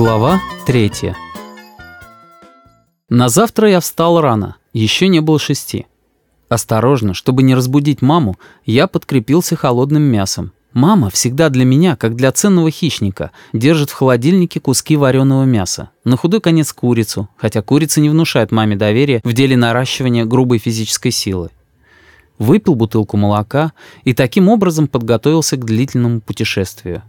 Глава третья. На завтра я встал рано, еще не было шести. Осторожно, чтобы не разбудить маму, я подкрепился холодным мясом. Мама всегда для меня, как для ценного хищника, держит в холодильнике куски вареного мяса. На худой конец курицу, хотя курица не внушает маме доверия в деле наращивания грубой физической силы. Выпил бутылку молока и таким образом подготовился к длительному путешествию.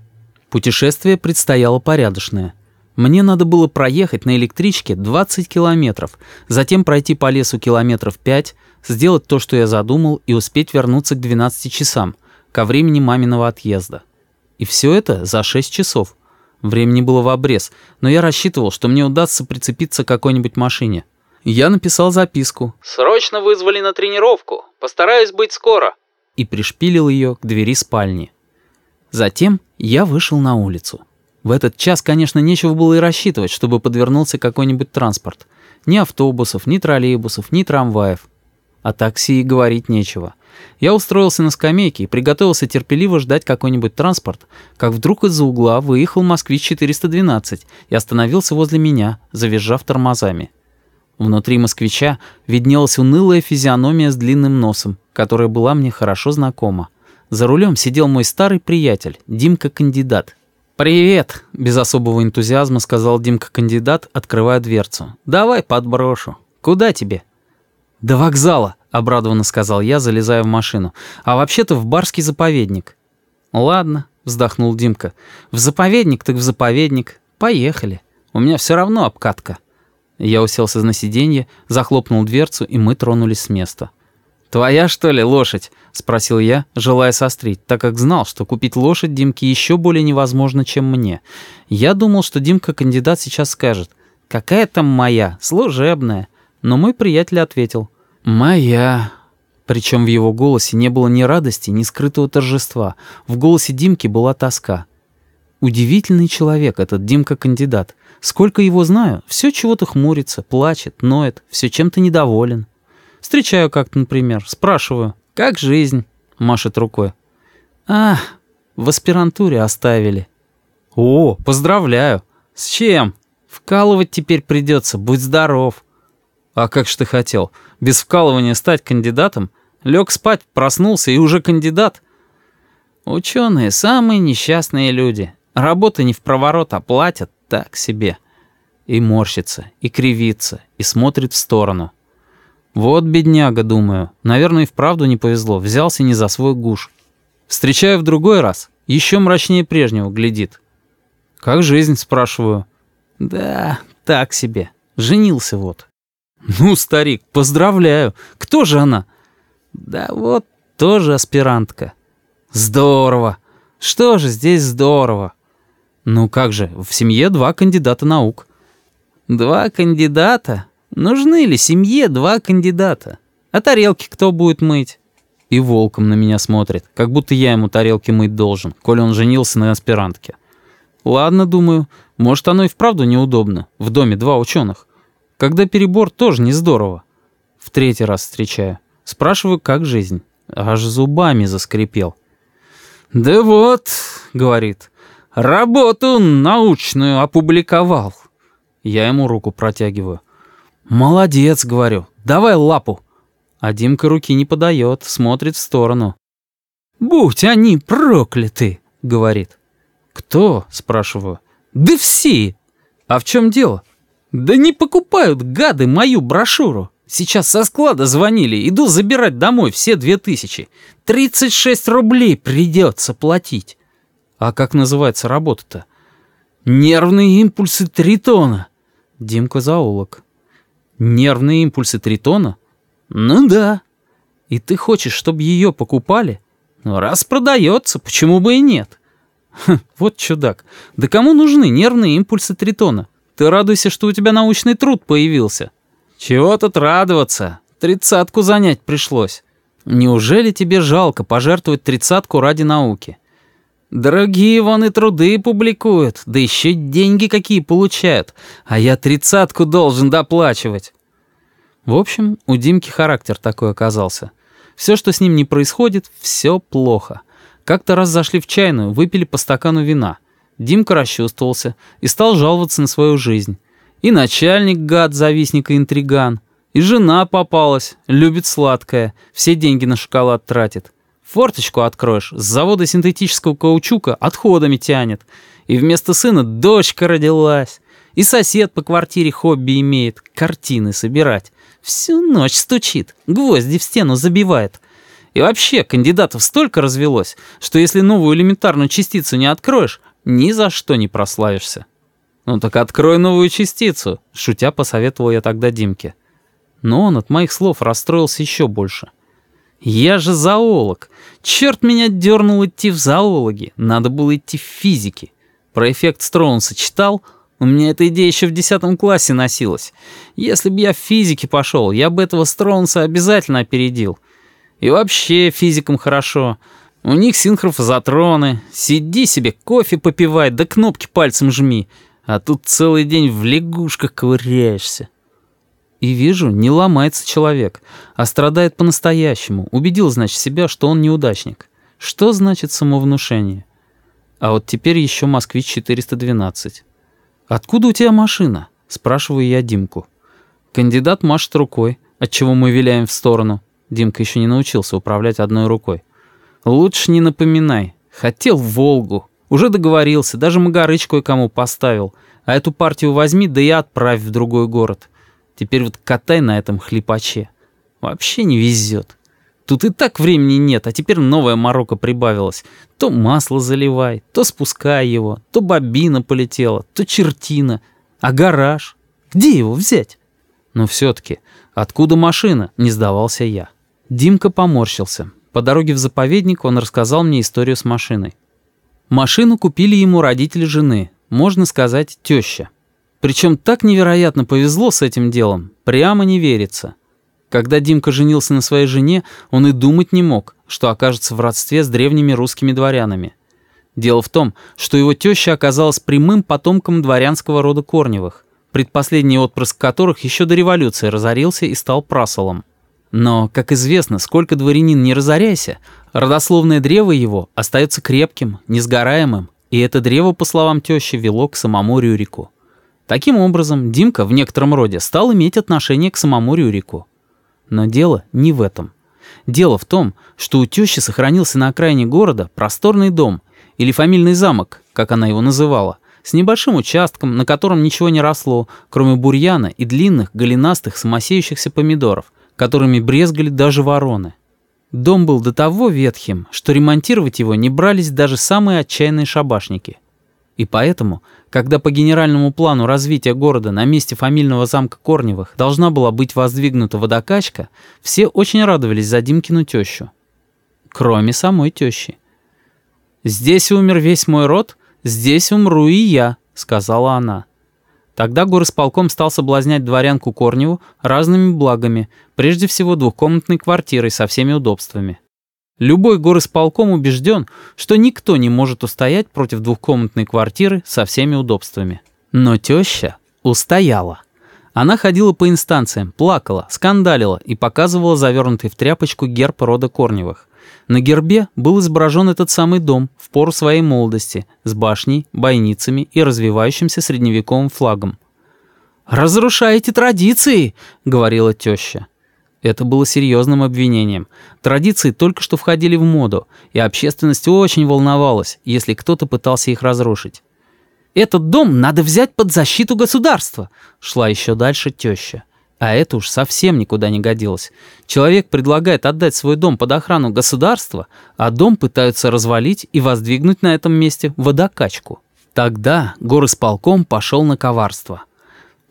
Путешествие предстояло порядочное. Мне надо было проехать на электричке 20 километров, затем пройти по лесу километров 5, сделать то, что я задумал, и успеть вернуться к 12 часам, ко времени маминого отъезда. И все это за 6 часов. Времени было в обрез, но я рассчитывал, что мне удастся прицепиться к какой-нибудь машине. Я написал записку «Срочно вызвали на тренировку. Постараюсь быть скоро». и пришпилил ее к двери спальни. Затем я вышел на улицу. В этот час, конечно, нечего было и рассчитывать, чтобы подвернулся какой-нибудь транспорт. Ни автобусов, ни троллейбусов, ни трамваев. О такси и говорить нечего. Я устроился на скамейке и приготовился терпеливо ждать какой-нибудь транспорт, как вдруг из-за угла выехал «Москвич-412» и остановился возле меня, завизжав тормозами. Внутри «Москвича» виднелась унылая физиономия с длинным носом, которая была мне хорошо знакома. За рулем сидел мой старый приятель, Димка-кандидат. «Привет!» — без особого энтузиазма сказал Димка-кандидат, открывая дверцу. «Давай подброшу. Куда тебе?» «До вокзала», — обрадованно сказал я, залезая в машину. «А вообще-то в барский заповедник». «Ладно», — вздохнул Димка. «В заповедник так в заповедник. Поехали. У меня все равно обкатка». Я уселся на сиденье, захлопнул дверцу, и мы тронулись с места. «Твоя, что ли, лошадь?» — спросил я, желая сострить, так как знал, что купить лошадь Димке еще более невозможно, чем мне. Я думал, что Димка-кандидат сейчас скажет «Какая там моя? Служебная». Но мой приятель ответил «Моя». Причем в его голосе не было ни радости, ни скрытого торжества. В голосе Димки была тоска. Удивительный человек этот Димка-кандидат. Сколько его знаю, все чего-то хмурится, плачет, ноет, все чем-то недоволен. Встречаю как-то, например, спрашиваю, как жизнь? Машет рукой. А, в аспирантуре оставили. О, поздравляю. С чем? Вкалывать теперь придется, будь здоров. А как ж ты хотел? Без вкалывания стать кандидатом? Лег спать, проснулся и уже кандидат? Ученые самые несчастные люди. Работа не в проворот, а платят так себе. И морщится, и кривится, и смотрит в сторону. Вот бедняга, думаю. Наверное, и вправду не повезло. Взялся не за свой гуш. Встречаю в другой раз. Еще мрачнее прежнего глядит. «Как жизнь?» – спрашиваю. «Да, так себе. Женился вот». «Ну, старик, поздравляю. Кто же она?» «Да вот, тоже аспирантка». «Здорово. Что же здесь здорово?» «Ну как же, в семье два кандидата наук». «Два кандидата? Нужны ли семье два кандидата? А тарелки кто будет мыть?» И волком на меня смотрит, как будто я ему тарелки мыть должен, коли он женился на аспирантке. Ладно, думаю, может оно и вправду неудобно, в доме два ученых. Когда перебор, тоже не здорово. В третий раз встречаю. Спрашиваю, как жизнь. Аж зубами заскрипел. «Да вот», — говорит, Работу научную опубликовал. Я ему руку протягиваю. Молодец, говорю. Давай лапу. А Димка руки не подает, смотрит в сторону. «Будь они прокляты!» — говорит. «Кто?» — спрашиваю. «Да все!» «А в чем дело?» «Да не покупают гады мою брошюру. Сейчас со склада звонили, иду забирать домой все две тысячи. Тридцать шесть рублей придется платить. А как называется работа-то? Нервные импульсы тритона. Димка заулок. Нервные импульсы тритона? Ну да. И ты хочешь, чтобы ее покупали? Ну раз продается, почему бы и нет? Хм, вот чудак. Да кому нужны нервные импульсы тритона? Ты радуйся, что у тебя научный труд появился. Чего тут радоваться? Тридцатку занять пришлось. Неужели тебе жалко пожертвовать тридцатку ради науки? Дорогие вон и труды публикуют, да еще деньги какие получают, а я тридцатку должен доплачивать. В общем, у Димки характер такой оказался. Все, что с ним не происходит, все плохо. Как-то раз зашли в чайную, выпили по стакану вина. Димка расчувствовался и стал жаловаться на свою жизнь. И начальник гад, завистник и интриган. И жена попалась, любит сладкое, все деньги на шоколад тратит. Форточку откроешь, с завода синтетического каучука отходами тянет. И вместо сына дочка родилась. И сосед по квартире хобби имеет, картины собирать. Всю ночь стучит, гвозди в стену забивает. И вообще, кандидатов столько развелось, что если новую элементарную частицу не откроешь, ни за что не прославишься. «Ну так открой новую частицу», — шутя посоветовал я тогда Димке. Но он от моих слов расстроился еще больше. «Я же зоолог. Черт меня дернул идти в зоологи. Надо было идти в физики. Про эффект Строунса читал? У меня эта идея еще в десятом классе носилась. Если бы я в физике пошел, я бы этого Строунса обязательно опередил. И вообще физикам хорошо. У них синхрофазотроны. Сиди себе, кофе попивай, да кнопки пальцем жми. А тут целый день в лягушках ковыряешься. И вижу, не ломается человек, а страдает по-настоящему. Убедил, значит, себя, что он неудачник. Что значит самовнушение? А вот теперь еще «Москвич-412». «Откуда у тебя машина?» — спрашиваю я Димку. Кандидат машет рукой, отчего мы виляем в сторону. Димка еще не научился управлять одной рукой. «Лучше не напоминай. Хотел Волгу. Уже договорился, даже Магарыч кое-кому поставил. А эту партию возьми, да и отправь в другой город. Теперь вот катай на этом хлипаче. Вообще не везет. Тут и так времени нет, а теперь новая морока прибавилась. То масло заливай, то спускай его, то бобина полетела, то чертина. А гараж? Где его взять? Но все-таки, откуда машина, не сдавался я. Димка поморщился. По дороге в заповедник он рассказал мне историю с машиной. Машину купили ему родители жены, можно сказать, теща. Причем так невероятно повезло с этим делом, прямо не верится. Когда Димка женился на своей жене, он и думать не мог, что окажется в родстве с древними русскими дворянами. Дело в том, что его теща оказалась прямым потомком дворянского рода Корневых, предпоследний отпрыск которых еще до революции разорился и стал прасолом. Но, как известно, сколько дворянин не разоряйся, родословное древо его остается крепким, несгораемым, и это древо, по словам тещи, вело к самому Рюрику. Таким образом, Димка в некотором роде стал иметь отношение к самому Рюрику. Но дело не в этом. Дело в том, что у тещи сохранился на окраине города просторный дом, или фамильный замок, как она его называла, с небольшим участком, на котором ничего не росло, кроме бурьяна и длинных, голенастых, самосеющихся помидоров – которыми брезгали даже вороны. Дом был до того ветхим, что ремонтировать его не брались даже самые отчаянные шабашники. И поэтому, когда по генеральному плану развития города на месте фамильного замка Корневых должна была быть воздвигнута водокачка, все очень радовались за Димкину тещу. Кроме самой тещи. «Здесь умер весь мой род, здесь умру и я», — сказала она. Тогда горосполком стал соблазнять дворянку Корневу разными благами, прежде всего двухкомнатной квартирой со всеми удобствами. Любой горосполком убежден, что никто не может устоять против двухкомнатной квартиры со всеми удобствами. Но теща устояла. Она ходила по инстанциям, плакала, скандалила и показывала завернутый в тряпочку герб рода Корневых. На гербе был изображен этот самый дом в пору своей молодости с башней, бойницами и развивающимся средневековым флагом. «Разрушаете традиции!» — говорила теща. Это было серьезным обвинением. Традиции только что входили в моду, и общественность очень волновалась, если кто-то пытался их разрушить. «Этот дом надо взять под защиту государства», — шла еще дальше теща. А это уж совсем никуда не годилось. Человек предлагает отдать свой дом под охрану государства, а дом пытаются развалить и воздвигнуть на этом месте водокачку. Тогда горосполком пошел на коварство.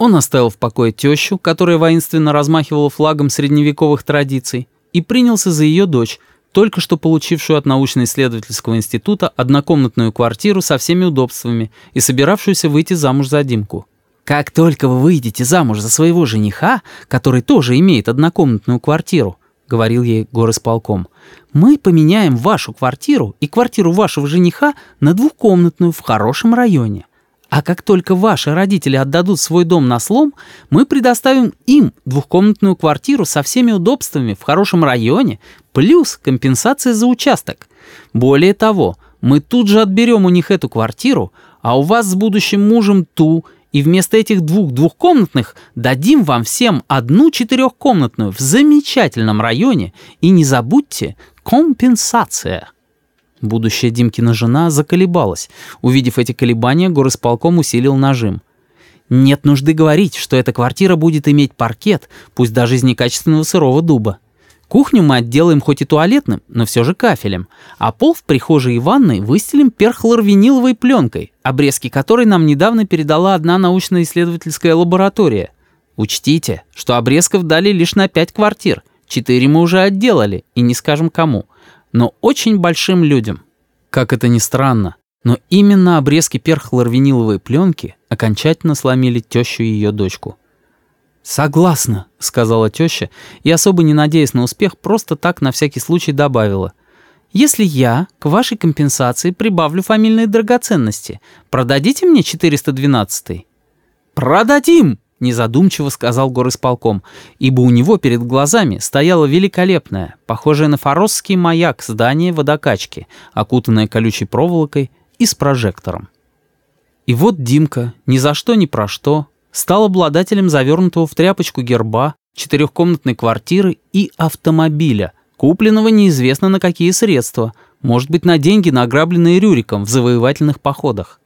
Он оставил в покое тещу, которая воинственно размахивала флагом средневековых традиций, и принялся за ее дочь, только что получившую от научно-исследовательского института однокомнатную квартиру со всеми удобствами и собиравшуюся выйти замуж за Димку. Как только вы выйдете замуж за своего жениха, который тоже имеет однокомнатную квартиру, говорил ей горосполком, мы поменяем вашу квартиру и квартиру вашего жениха на двухкомнатную в хорошем районе. А как только ваши родители отдадут свой дом на слом, мы предоставим им двухкомнатную квартиру со всеми удобствами в хорошем районе, плюс компенсация за участок. Более того, мы тут же отберем у них эту квартиру, а у вас с будущим мужем ту, и вместо этих двух двухкомнатных дадим вам всем одну четырехкомнатную в замечательном районе, и не забудьте, компенсация». Будущая Димкина жена заколебалась. Увидев эти колебания, горосполком усилил нажим. Нет нужды говорить, что эта квартира будет иметь паркет, пусть даже из некачественного сырого дуба. Кухню мы отделаем хоть и туалетным, но все же кафелем, а пол в прихожей и ванной выстелим перхлорвиниловой пленкой, обрезки которой нам недавно передала одна научно-исследовательская лаборатория. Учтите, что обрезков дали лишь на пять квартир, четыре мы уже отделали, и не скажем кому, но очень большим людям. Как это ни странно, но именно обрезки перхлорвиниловой пленки окончательно сломили тещу и ее дочку. «Согласна», — сказала теща, и, особо не надеясь на успех, просто так на всякий случай добавила. «Если я к вашей компенсации прибавлю фамильные драгоценности, продадите мне 412-й?» «Продадим!» — незадумчиво сказал горисполком, ибо у него перед глазами стояло великолепное, похожее на форосский маяк здание водокачки, окутанное колючей проволокой и с прожектором. И вот Димка, ни за что ни про что, стал обладателем завернутого в тряпочку герба, четырехкомнатной квартиры и автомобиля, купленного неизвестно на какие средства, может быть, на деньги, награбленные Рюриком в завоевательных походах.